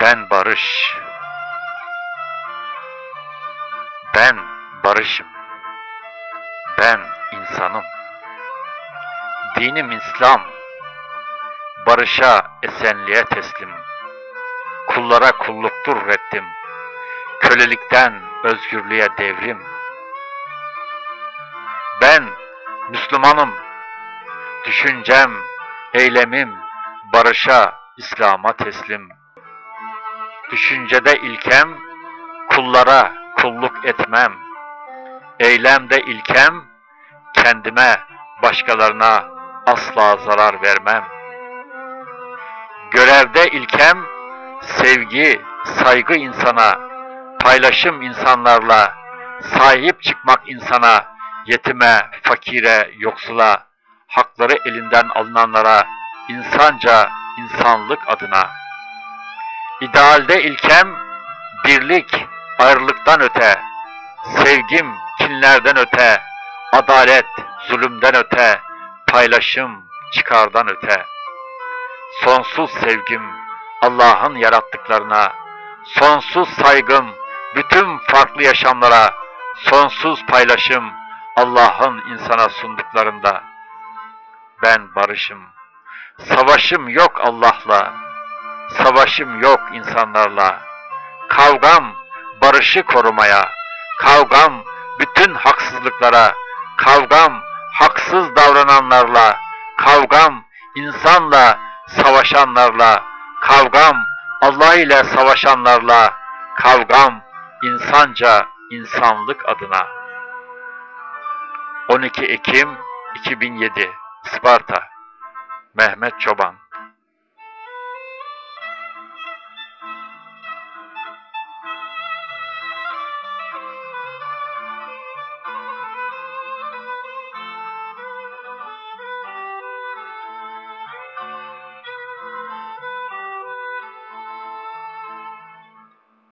Ben barış. Ben barışım. Ben insanım. Dinim İslam. Barışa, esenliğe teslim. Kullara kulluktur reddim. Kölelikten özgürlüğe devrim. Ben Müslümanım. Düşüncem, eylemim barışa, İslam'a teslim. Düşüncede ilkem, kullara kulluk etmem. Eylemde ilkem, kendime, başkalarına asla zarar vermem. Görevde ilkem, sevgi, saygı insana, paylaşım insanlarla, sahip çıkmak insana, yetime, fakire, yoksula, hakları elinden alınanlara, insanca, insanlık adına. İdealde ilkem, birlik, ayrılıktan öte, sevgim, kinlerden öte, adalet, zulümden öte, paylaşım, çıkardan öte. Sonsuz sevgim, Allah'ın yarattıklarına, sonsuz saygım, bütün farklı yaşamlara, sonsuz paylaşım, Allah'ın insana sunduklarında. Ben barışım. Savaşım yok Allah'la. Savaşım yok insanlarla. Kavgam barışı korumaya. Kavgam bütün haksızlıklara. Kavgam haksız davrananlarla. Kavgam insanla savaşanlarla. Kavgam Allah ile savaşanlarla. Kavgam insanca insanlık adına. 12 Ekim 2007 Sparta Mehmet Çoban